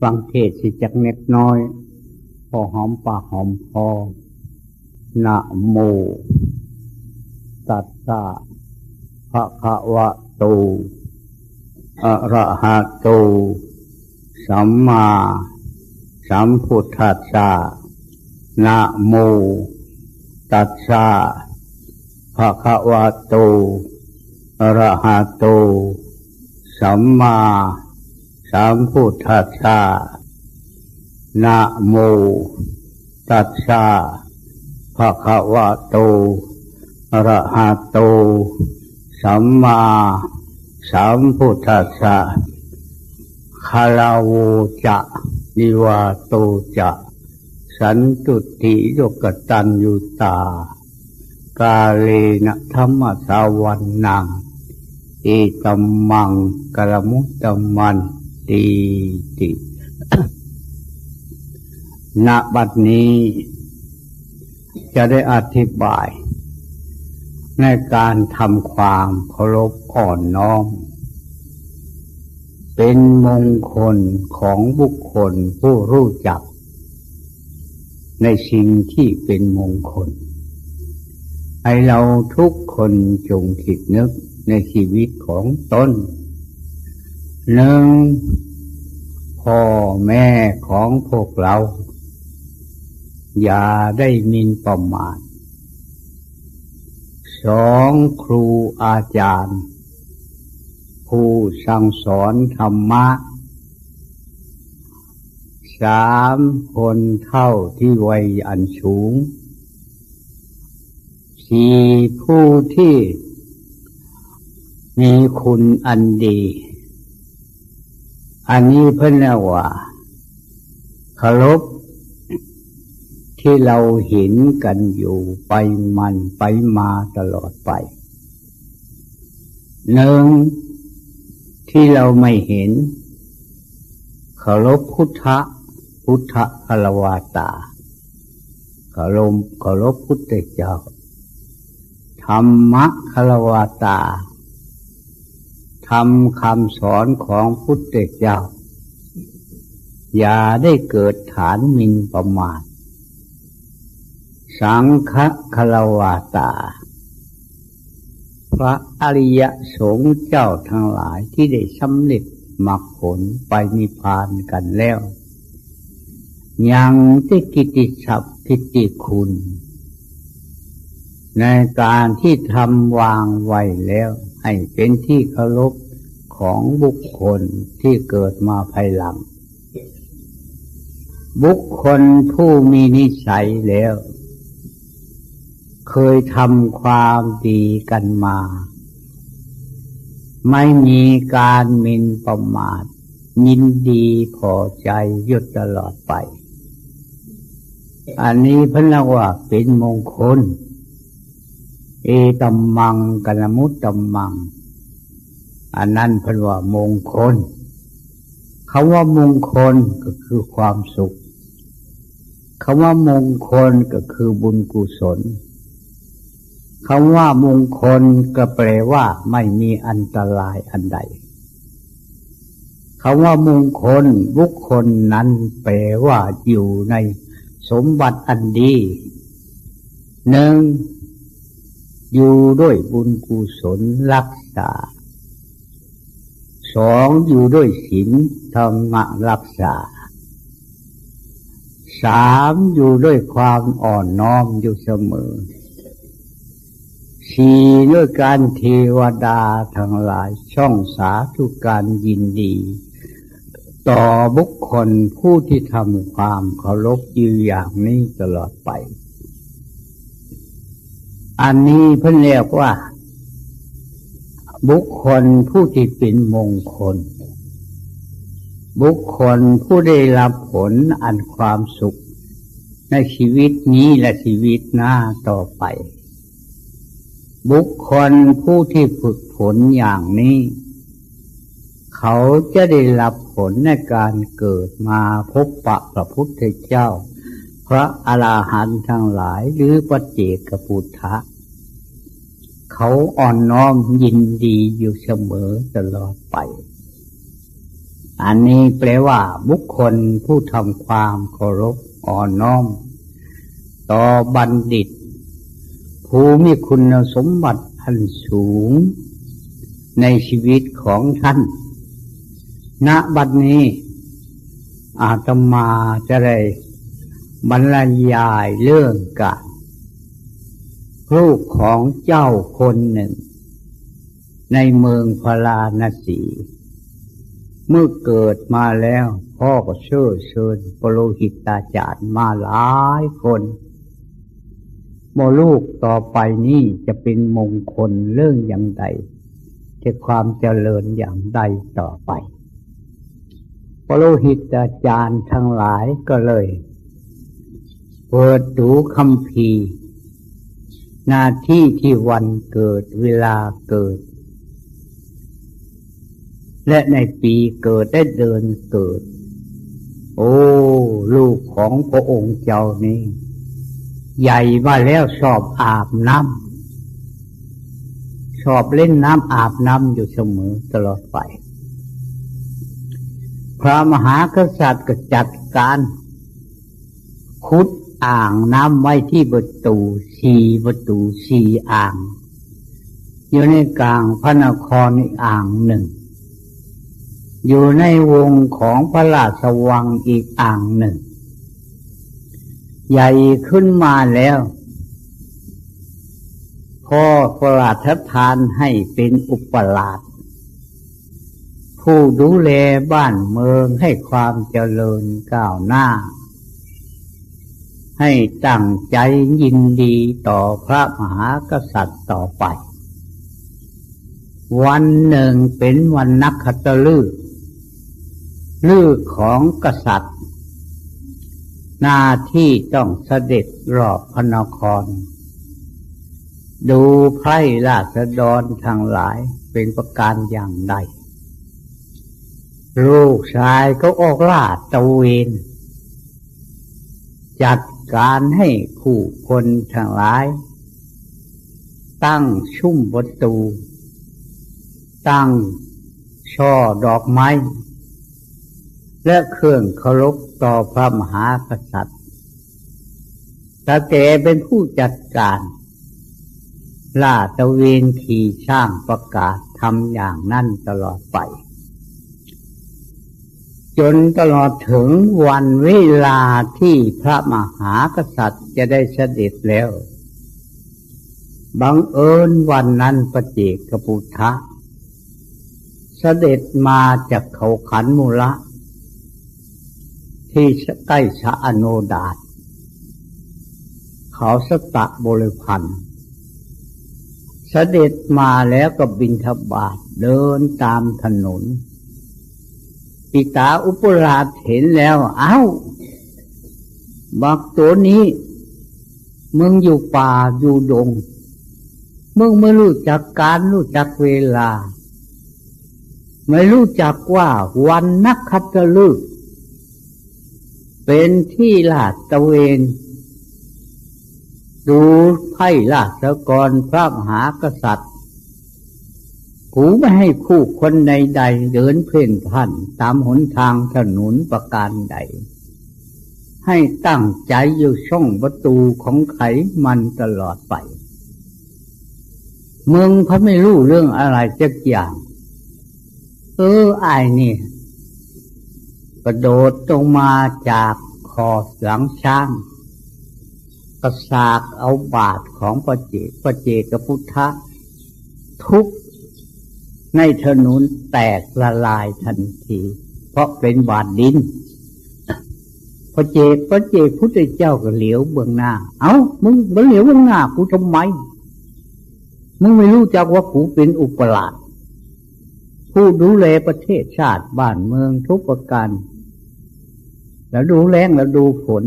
ฟังเทศสิจักเน็กน้อย พอหอมปากหอมคอนะโม ตัสสะภะคะวะโตอะระหะโต สัมมาสัมพุทธัสสะนะโม ตัสสะภะคะวะโตอะระหะโต สัมมา สัมพุทธัสสะนะโมตัสสะภะคะวะโตอะระหะโต สัมมาสัมพุทธัสสะคาลาโวจะนิวาโตจะ สันตุติโยกตันยุตา กาเลนะธรรมสาวันนังอิตัมมังกลมุตตมัน ตีติณบัดนี้ จะได้อธิบาย ในการทำความเคารพอ่อนน้อม เป็นมงคลของบุคคลผู้รู้จัก ในสิ่งที่เป็นมงคล ให้เราทุกคนจงคิดนึกในชีวิตของตนหนึ่ง พ่อแม่ของพวกเรา อย่าได้มินประมาทสองครูอาจารย์ ผู้สั่งสอนธรรมะสามคนเท่าที่วัยอันสูงสี่ผู้ที่มีคุณอันดี อันนี้เพิ่นแล้วว่าเคารพที่เราเห็นกันอยู่ไปมันไปมาตลอดไปหนึ่งที่เราไม่เห็นเคารพพุทธะพุทธคารวาตาเคารพเคารพพุทธเจ้าธรรมะคารวาตา ทำคำสอนของพุทธเจ้า อย่าได้เกิดฐานมินประมาท สังฆคารวาตา พระอริยสงฆ์เจ้าทั้งหลายที่ได้สำเร็จมรรคผลไปนิพพานกันแล้ว ยังที่กิติศัพทิติคุณ ในการที่ทำวางไว้แล้ว ให้เป็นที่เคารพของบุคคลที่เกิดมาภายหลัง บุคคลผู้มีนิสัยแล้ว เคยทำความดีกันมา ไม่มีการมินประมาทยินดีพอใจยุดตลอดไป อันนี้พระว่าเป็นมงคล เอตัมมังกัลมุตตัมมัง อันนั้นเป็นว่ามงคลคำว่ามงคลก็คือความสุขคำว่ามงคลก็คือบุญกุศลคำว่ามงคลก็แปลว่าไม่มีอันตรายอันใดคำว่ามงคลบุคคลนั้นแปลว่าอยู่ในสมบัติอันดีหนึ่ง อยู่ด้วยบุญกุศลรักษา สองอยู่ด้วยศีลธรรมรักษา สามอยู่ด้วยความอ่อนน้อมอยู่เสมอ สี่ด้วยการเทวดาทั้งหลายช่องสาธุการยินดี ต่อบุคคลผู้ที่ทำความเคารพอยู่อย่างนี้ตลอดไป อันนี้เพิ่นเรียกว่า บุคคลผู้ที่เป็นมงคล บุคคลผู้ได้รับผลอันความสุข ในชีวิตนี้และชีวิตหน้าต่อไป บุคคลผู้ที่ฝึกผลอย่างนี้ เขาจะได้รับผลในการเกิดมาพบปะพระพุทธเจ้า พระอราหันต์ทั้งหลายหรือปัจเจกพุทธะ เขาอ่อนน้อมยินดีอยู่เสมอตลอดไป อันนี้แปลว่า บุคคลผู้ทำความเคารพอ่อนน้อม ต่อบัณฑิต ผู้มีคุณสมบัติอันสูง ในชีวิตของท่าน ณบัดนี้อาตมาจะได้ บรรยายเรื่องการลูกของเจ้าคนหนึ่ง ในเมืองพราณสี เมื่อเกิดมาแล้ว พ่อก็เชิญเชิญปโลหิตาจารย์มาหลายคนโมลูกต่อไปนี้จะเป็นมงคลเรื่องอย่างใดจะความเจริญอย่างใดต่อไปปโลหิตาจารย์ทั้งหลายก็เลย เปิดดูคำพีหน้าที่ที่วันเกิดเวลาเกิด และในปีเกิดได้เดินเกิด โอ้ ลูกของพระองค์เจ้านี้ใหญ่มาแล้วชอบอาบน้ำชอบเล่นน้ำอาบน้ำอยู่เสมอตลอดไป พระมหากษัตริย์ก็จัดการขุด อ่างน้ำไว้ที่ประตูสี่ประตูสี่อ่าง อยู่ในกลางพระนครอีกอ่างหนึ่ง อยู่ในวงของพระราชวังอีกอ่างหนึ่ง ใหญ่ขึ้นมาแล้วพ่อประราชทานให้เป็นอุปราชผู้ดูแลบ้านเมืองให้ความเจริญก้าวหน้า ให้ตั้งใจยินดีต่อพระมหากษัตริย์ต่อไป วันหนึ่งเป็นวันนักขัตฤกษ์ลูกของกษัตริย์ หน้าที่ต้องเสด็จรอบพระนคร ดูไพร่ราษฎรทางหลายเป็นประการอย่างใด ลูกชายก็ออกลาดตะเวนจัด การให้ผู้คนทางหลาย ตั้งชุ่มประตู ตั้งช่อดอกไม้ และเครื่องเคารพต่อพระมหากษัตริย์ตาเกเป็นผู้จัดการล่าตะเวนขี่ช่างประกาศทำอย่างนั้นตลอดไป จนตลอดถึงวันเวลาที่พระมหากษัตริย์จะได้เสด็จแล้ว บังเอิญวันนั้นประเจกพุทธะเสด็จมาจากเขาขันมูละ ที่ใกล้ชะอโนดาตเขาสตะบริพันธ์เสด็จมาแล้วก็บินทบาทเดินตามถนน ปิตาอุปราชเห็นแล้ว เอา้าบักตัวนี้ มึงอยู่ป่าอยู่ดง มึงไม่รู้จักการรู้จักเวลา ไม่รู้จักว่าวันนักขัตฤกษ์เป็นที่ลาดตะเวน ดูไพ่ลาสกรพระมหากษัตริย์ ผูไม่ให้คู่คนใดๆเดินเพ่นพันตามหนทางถนนประการใด ให้ตั้งใจอยู่ช่องประตูของไขมันตลอดไป เมืองเขาไม่รู้เรื่องอะไรจักอย่าง เออไอ้นี่ระโดดตรงมาจากคอหลังช้างกระสากเอาบาทของพระเจพระเจกพุทธะทุก ในถนนแตกละลายทันที เพราะเป็นบาทดินพระเจกพระเจกพุทธเจ้าก็เหลียวเบื้องหน้า เอา้ามึงมาเหลียวเบื้องหน้ากูทำไมมึงไม่รู้จักว่ากูเป็นอุปราชผู้ดูแลประเทศชาติบ้านเมืองทุกประการเราดูแรงเราดูฝน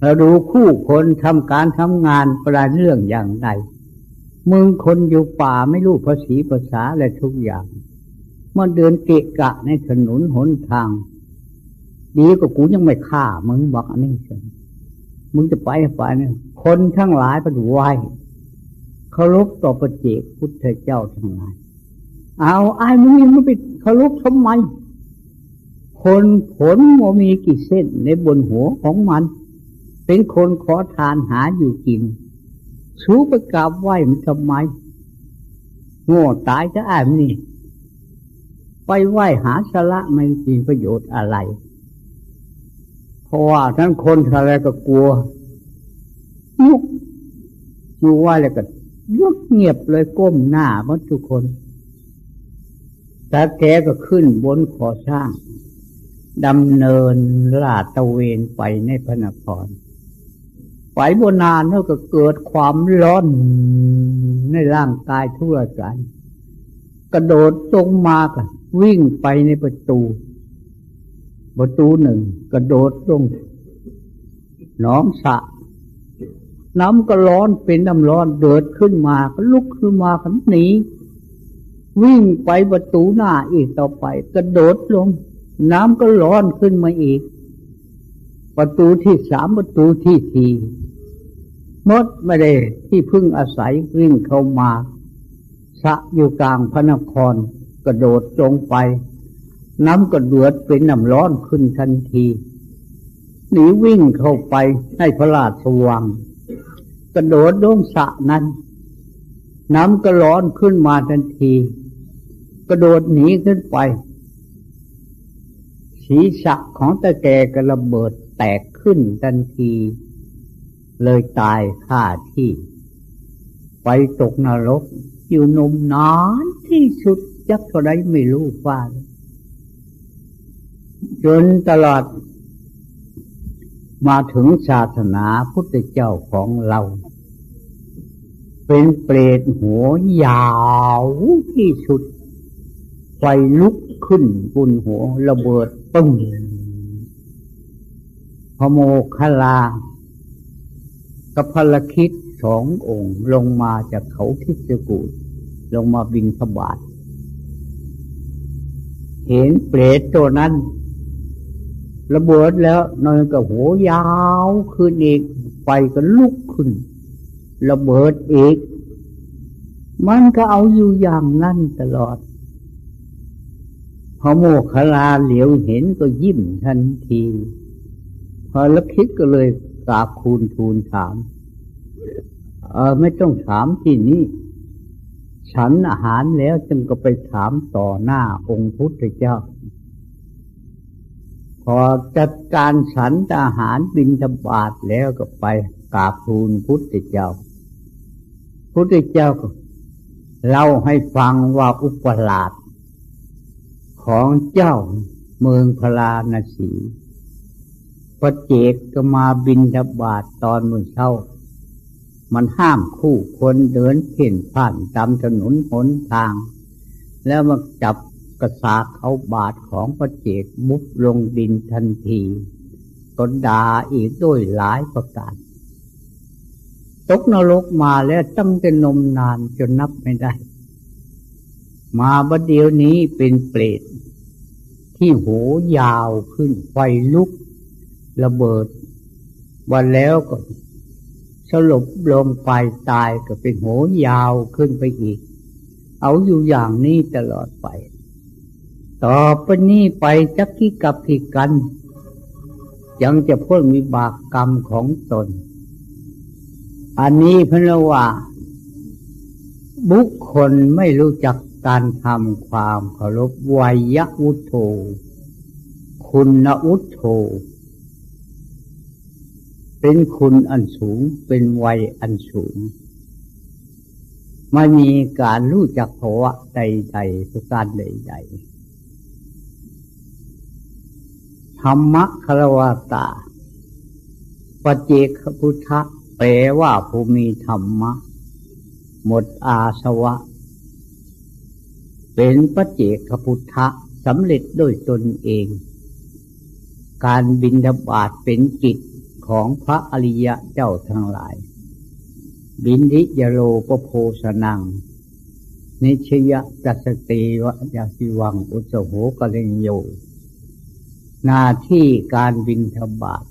เราดูคู่คนทำการทำงานประเรื่องอย่างใด มึงคนอยู่ป่าไม่รู้ภาษีภาษาอะทุกอย่าง มันเดินเกะกะในถนนหนทาง ดีกว่ากูยังไม่ฆ่ามึงบอกอันนี้สิมึงจะไปไปเนี่ยคนทั้งหลายประดูไหวเคารพต่อประเจกพุทธเจ้าทั้งหลาย เอาไอ้มึงยังไม่ไปเคารพทำไม คนผลมมีกี่เส้นในบนหัวของมัน เป็นคนขอทานหาอยู่กิน ชูไปกราบไหว้มันทำไมโง่ตายจะอ่านนี่ ไปไหว้หาสละไม่มีประโยชน์อะไร เพราะว่าทั้งคนอะไรก็กลัวยุกอยู่ไหว้แล้วก็ยุกเงียบเลยก้มหน้าหมดทุกคนแต่แกก็ขึ้นบนขอสร้างดำเนินลาดตะเวนไปในพระนคร ไปบนนานแล้วก็เกิดความร้อนในร่างกายทั่วกัน กระโดดตรงมากันวิ่งไปในประตู ประตูหนึ่ง กระโดดลงน้องสะ น้ำก็ร้อนเป็นน้ำร้อนเดือดขึ้นมา ก็ลุกขึ้นมาขันหนีวิ่งไปประตูหน้าอีกต่อไป กระโดดลง น้ำก็ร้อนขึ้นมาอีก ประตูที่สามประตูที่สี่ มดไม่ได้ที่พึ่งอาศัยวิ่งเข้ามา สะอยู่กลางพระนครกระโดดลงไป น้ำก็เดือดเป็นน้ำร้อนขึ้นทันทีหนีวิ่งเข้าไปให้พระราชวัง กระโดดลงสะนั้น น้ำก็ร้อนขึ้นมาทันที กระโดดหนีขึ้นไป ศีรษะของตะแกก็ระเบิดแตกขึ้นทันที เลยตายค่าที่ ไปตกนรกอยู่นมนานที่สุดจักเท่าไรไม่รู้ว่าจนตลอด มาถึงศาสนาพุทธเจ้าของเรา เป็นเปรตหัวยาวที่สุด ไฟลุกขึ้นบนหัวระเบิดปึ้งพโมคลา กับพลคิดสององค์ลงมาจากเขาทิศกูดลงมาบินขบาทเห็นเปรตตัวนั้น ระเบิดแล้วนอยก็หัวยาวขึ้นอีกไฟก็ลุกขึ้น ระเบิดอีก มันก็เอาอยู่อย่างนั้นตลอดพอโมคลาเหลียวเห็นก็ยิ้มทันทีพอล้วคิดก็เลย กราบคูณทูลถาม เออไม่ต้องถามที่นี้ฉันอาหารแล้วจึงก็ไปถามต่อหน้าองค์พุทธเจ้า พอจัดการฉันอาหารบินทบาทแล้วก็ไปกราบทูลพุทธเจ้า พุทธเจ้าก็เล่าให้ฟังว่าอุปราชของเจ้าเมืองพราณสี พระเจกก็มาบินทบาทตอนมื้อเช้า มันห้ามคู่คนเดินเข็นผ่านตามถนนหนทาง แล้วมาจับกระสาเขาบาทของพระเจกมุบลงดินทันทีก็ด่าอีกด้วยหลายประการตกนรกมาแล้วตั้งแต่นมนานจนนับไม่ได้ มาบัดเดียวนี้เป็นเปรตที่หูยาวขึ้นไฟลุก ระเบิด วันแล้วก็สลบลงไปตายก็เป็นโหยาวขึ้นไปอีก เอาอยู่อย่างนี้ตลอดไป ต่อไปนี้ไปจักกี้กับที่กัน ยังจะพ้นมีบากกรรมของตน อันนี้พระว่า บุคคลไม่รู้จักการทำความเคารพวัยวุฒโธ คุณวุฒโธ เป็นคุณอันสูงเป็นวัยอันสูงไม่มีการรู้จักภาวะใดๆสุการใดๆธรรมะคารวาตาปเจกพุทธะแปลว่าผู้มีธรรมะ หมดอาสวะ เป็นปเจกพุทธะสำเร็จด้วยตนเอง การบินบาตเป็นจิต ของพระอริยะเจ้าทั้งหลาย บินทิยโลปโพสนัง นิชยจัสติวะยาสิวังอุสโหกเลงโยหน้าที่การบินทบาท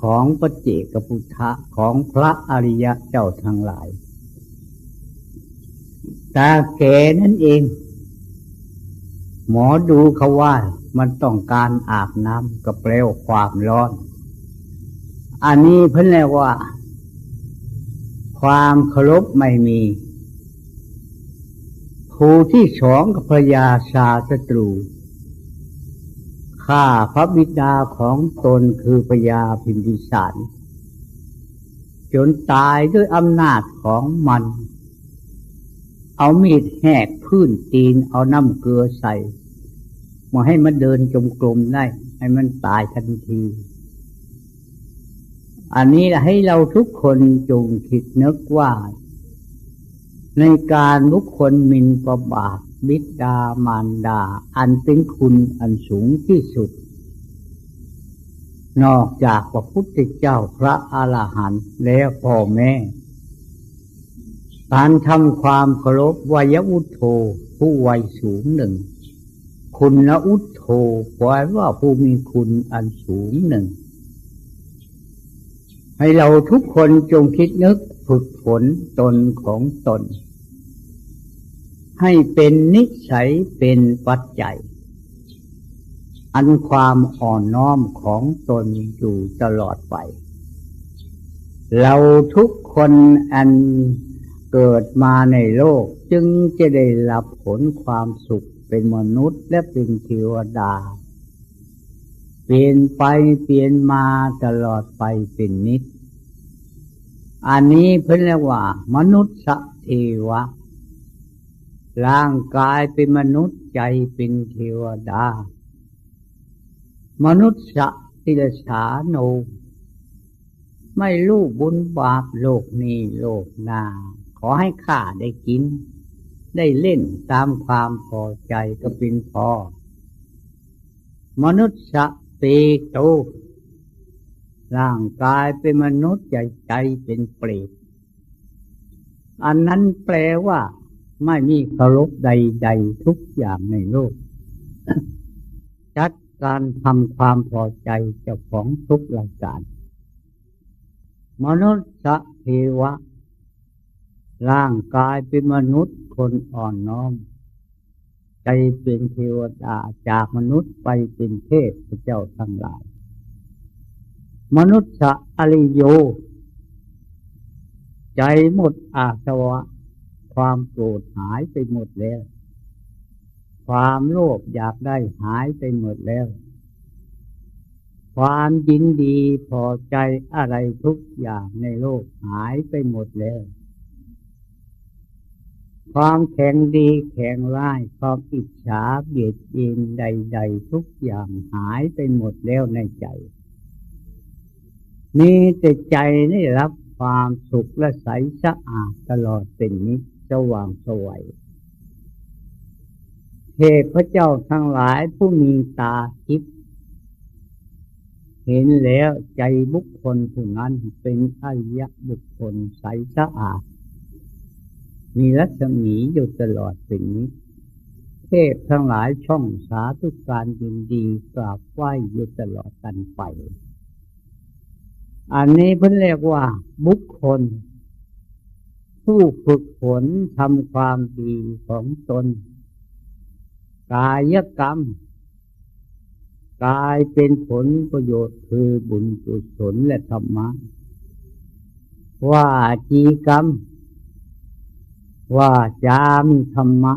ของพระเจกพุทธะของพระอริยะเจ้าทั้งหลาย ตาแก่นั่นเอง หมอดูเขาว่ามันต้องการอาบน้ำกับเปลวความร้อน อันนี้เพิ่นเรียกว่า ความเคารพไม่มี ผู้ที่สองกับพยาชาศัตรูฆ่าพระบิดาของตนคือพญาพิมพิสารจนตายด้วยอำนาจของมัน เอามีดแหกพื้นตีนเอาน้ำเกลือใส่มาให้มันเดินจมกลมได้ ให้มันตายทันที อันนี้ให้เราทุกคนจงคิดนึกว่า ในการบุคคลมินประบาทบิดามารดา อันเป็นคุณอันสูงที่สุด นอกจากพระพุทธเจ้าพระอาหารหันต์แล้วพ่อแม่ การทำความเคารพวายวุฒโธผู้วัยสูงหนึ่ง คุณละอุทโธแปลว่าผู้มีคุณอันสูงหนึ่ง ให้เราทุกคนจงคิดนึกฝึกฝนตนของตน ให้เป็นนิสัยเป็นปัจจัย อันความอ่อนน้อมของตนอยู่ตลอดไป เราทุกคนอันเกิดมาในโลกจึงจะได้รับผลความสุขเป็นมนุษย์และเป็นเทวดา เปลี่ยนไปเปลี่ยนมาตลอดไปเป็นนิด อันนี้เพื่อนเรียกว่า มนุษย์สเทวะ ร่างกายเป็นมนุษย์ใจเป็นเทวดา มนุษย์สติลสาโน ไม่รู้บุญบาปโลกนี้โลกหน้าขอให้ข้าได้กิน ได้เล่นตามความพอใจก็เป็นพอมนุษย์ สเปโตร่างกายเป็นมนุษย์ใจใจเป็นเปรตอันนั้นแปลว่า ไม่มีเคารพใด ๆ ทุกอย่างในโลก จัดการทำความพอใจเจ้าของทุกรายการ มนุษย์เทวะ ร่างกายเป็นมนุษย์คนอ่อนน้อม ใจเป็นเทวดาจากมนุษย์ไปเป็นเทพเจ้าทั้งหลาย มนุษย์อริโย ใจหมดอาสวะ ความโกรธหายไปหมดแล้ว ความโลภอยากได้หายไปหมดแล้ว ความยินดีพอใจอะไรทุกอย่างในโลกหายไปหมดแล้ว ความแข็งดีแข็งร้ายความอิจฉาเบียดเบียนใด ๆ ทุกอย่างหายไปหมดแล้วในใจ มีแต่ใจได้รับความสุขและใสสะอาดตลอดเป็นนิจสว่างสวยเทพเจ้าทั้งหลายผู้มีตาทิพย์เห็นแล้วใจบุคคลผู้นั้นเป็นอริยบุคคลใสสะอาด มีรัศมีอยู่ตลอดสิ่งนี้ เทพทั้งหลายช่องสาธุการยินดีกราบไหว้อยู่ตลอดกันไป อันนี้เพิ่นเรียกว่า บุคคล ผู้ฝึกฝนทำความดีของตน กายกรรมกายเป็นผลประโยชน์คือบุญกุศลและธรรมะว่าจีกรรม ว่าจามีธรรมะ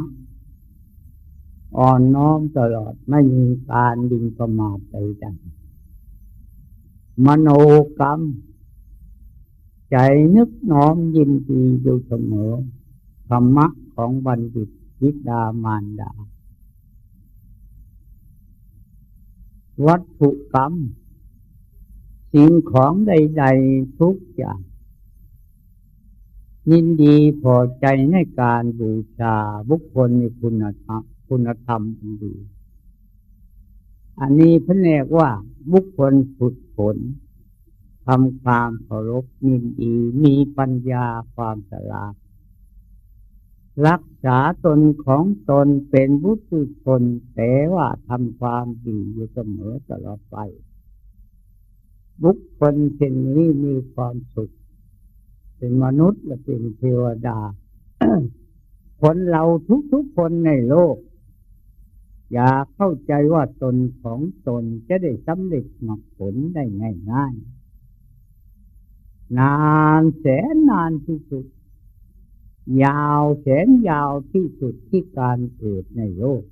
อ่อนน้อมตลอดไม่มีการดินประมาทใดๆมโนกรรม ใจนึกน้อมยินดีอยู่เสมอธรรมะของบัณฑิตวิดามารดา วัตถุกรรม สิ่งของใด ๆ ทุกอย่าง ยินดีพอใจในการบูชาบุคคลในคุณธรรมคุณธรรมอันดี อันนี้พระเนกว่าบุคคลฝึกฝนทำความเคารพยินดีมีปัญญาความฉลาดรักษาตนของตนเป็นบุตรชนแต่ว่าทำความดีอยู่เสมอตลอดไป บุคคลเช่นนี้มีความสุข เป็นมนุษย์และเป็นเทวดา คนเราทุกๆคนในโลก อย่าเข้าใจว่าตนของตนจะได้สำเร็จมรรคผลได้ง่ายๆ นานแสนนานที่สุด ยาวแสนยาวที่สุดที่การเกิดในโลก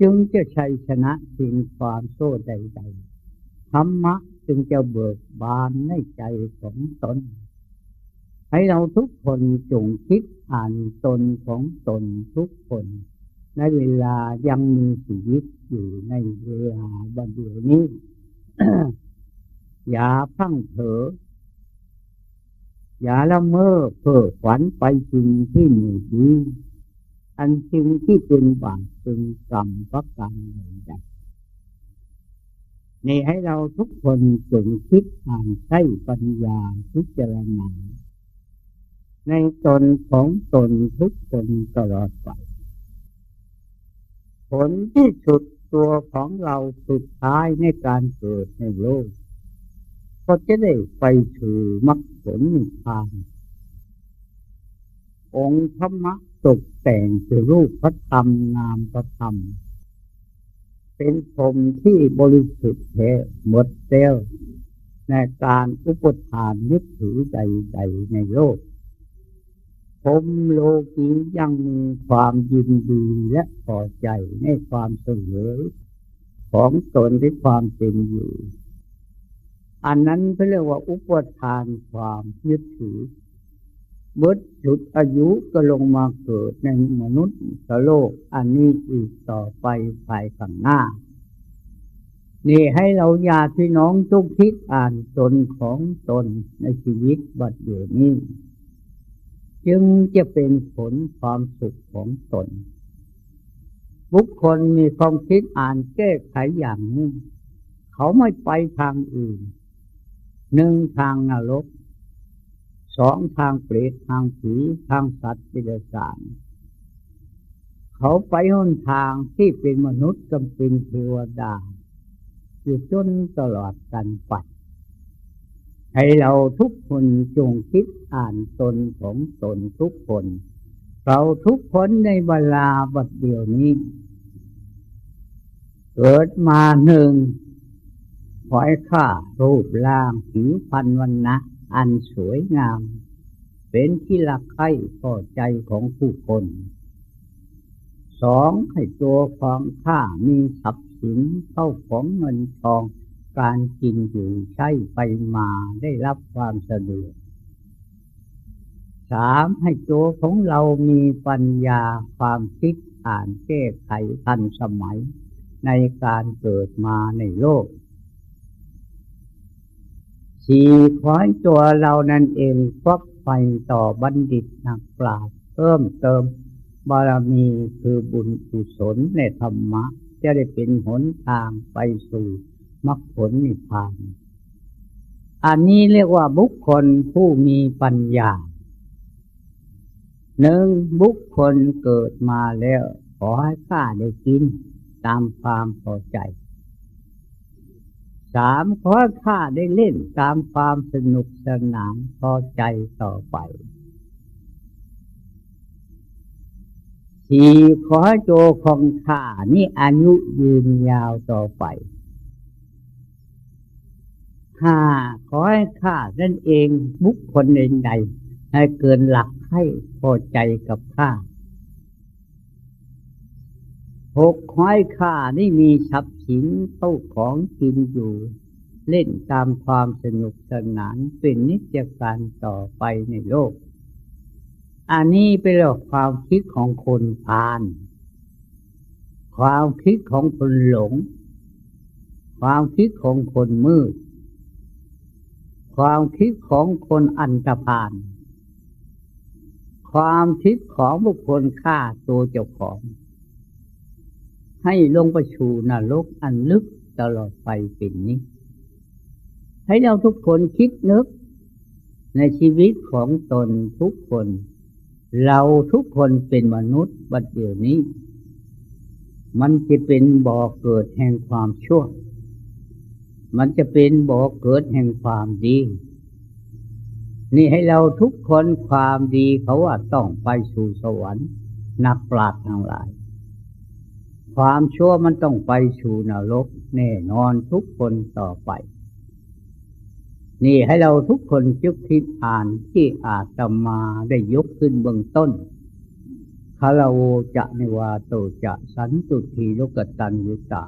จึงจะชัยชนะสิ่งความโซ่ใดๆธรรมะจึงจะเบิกบานในใจของตน ให้เราทุกคนจงคิดอ่านตนของตนทุกคน ในเวลายังมีชีวิตอยู่ในเวลาบันเดียวนี้ อย่าพังเถออย่าละเมอเพ้อฝันไปสิ่งที่มีดีอันสิ่งที่เป็นบาปเป็นกรรมเพระกรรมใดนี่ให้เราทุกคนจงคิดอ่านใช้ปัญญาพิจารณา ในตนของตนทุกคนตลอดไป ผลที่สุดตัวของเราสุดท้ายในการเกิดในโลก ก็จะได้ไปสู่มรรคผลนิพพาน องค์ธรรมะตกแต่งคือรูปพระธรรมนามพระธรรม เป็นพรมที่บริสุทธิ์แท้หมดเซลในการอุปทานยึดถือใดๆในโลก ผมโลกียังมีความยินดีและพอใจในความเสมอของตนที่ความเป็นอยู่ อันนั้นเขาเรียกว่าอุปทานความยึดถือเมื่อจุดอายุก็ลงมาเกิดในมนุษย์สโลก อันนี้อีกต่อไปภายข้างหน้า นี่ให้เราญาติพี่น้องทุกทิศอ่านตนของตนในชีวิตบัดเดี๋ยวนี้ จึงจะเป็นผลความสุขของตน บุคคลมีความคิดอ่านแก้ไขอย่างนี้ เขาไม่ไปทางอื่น หนึ่งทางนรก สองทางเปรตทางผีทางสัตว์ปิเดสารเขาไปหนทางที่เป็นมนุษย์กำเป็นเทวดา อยู่จนตลอดกันไป ให้เราทุกคนจงคิดอ่านตนของตนทุกคน เราทุกคนในเวลาบัดเดียวนี้ เกิดมาหนึ่งขอยข้ารูปร่างผิวพรรณวันนะอันสวยงาม เป็นที่รักใคร่พอใจของผู้คนสองให้ตัวของข้ามีทรัพย์สินเข้าของเงินทอง การกินอยู่ใช้ไปมาได้รับความสะดวกสามให้ตัวของเรามีปัญญาความคิดอ่านแก้ไขทันสมัย ในการเกิดมาในโลกสี่ขอให้ตัวเรานั่นเองควักไฟต่อบัณฑิตนักปราชญ์เพิ่มเติม บารมีคือบุญกุศลในธรรมะ จะได้เป็นหนทางไปสู่ มรรคผลนิพพาน อันนี้เรียกว่าบุคคลผู้มีปัญญาหนึ่งบุคคลเกิดมาแล้ว ขอให้ข้าได้กินตามความพอใจสามขอให้ข้าได้เล่นตามความสนุกสนานพอใจต่อไปสี่ขอให้โจของข้านี่อายุยืนยาวต่อไป ห้าขอให้ข้านั่นเองบุคคลใดให้เกินหลักให้พอใจกับข้าหกขอให้ข้านี่มีทรัพย์สินเท่าของกินอยู่ เล่นตามความสนุกสนานเป็นนิจการต่อไปในโลก อันนี้เป็นเรื่องความคิดของคนพาน ความคิดของคนหลง ความคิดของคนมืด ความคิดของคนอันตรพาน ความคิดของบุคคลฆ่าตัวเจ้าของ ให้ลงประชูนรกอันลึกตลอดไปเป็นนี้ ให้เราทุกคนคิดนึก ในชีวิตของตนทุกคน เราทุกคนเป็นมนุษย์บัดเดี๋ยวนี้ มันจะเป็นบ่อเกิดแห่งความชั่ว มันจะเป็นบ่อเกิดแห่งความดี นี่ให้เราทุกคนความดีเขาว่าต้องไปสู่สวรรค์ นักปราชญ์ทั้งหลาย ความชั่วมันต้องไปสู่นรกแน่นอนทุกคนต่อไป นี่ให้เราทุกคนจุกคิดอ่านที่อาตมาได้ยกขึ้นเบื้องต้นคาราโวจะนิวาโตจะสันตุทีโลกตันยุตา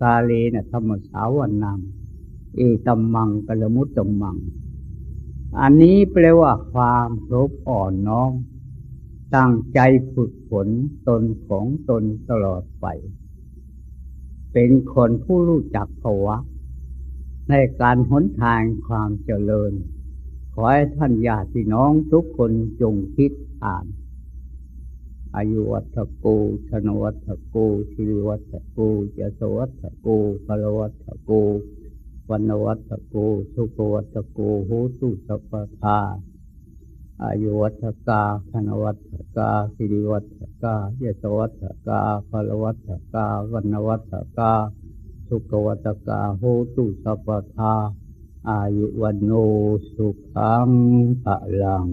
กาเลนะธรรมสาวันนังเอตัมมังกลมุตตมัง อันนี้แปลว่าความรบอ่อนน้อมตั้งใจฝึกฝนตนของตนตลอดไป เป็นคนผู้รู้จักภาวะ ในการหนทางความเจริญ ขอให้ท่านญาติน้องทุกคนจงคิดอ่าน อายุวัตโกชนวัตโกชีวิวัตโกยศวัตโกพลวัตโกวันวัตโก สุภวัตโกโหตุสัพพาอายุวัตกาธนวัตกาสิริวัตกายศวัตกาพลวัตกาวันวัตกา สุขวัตกาโหตุสัพพาอายุวันโนสุขังพลัง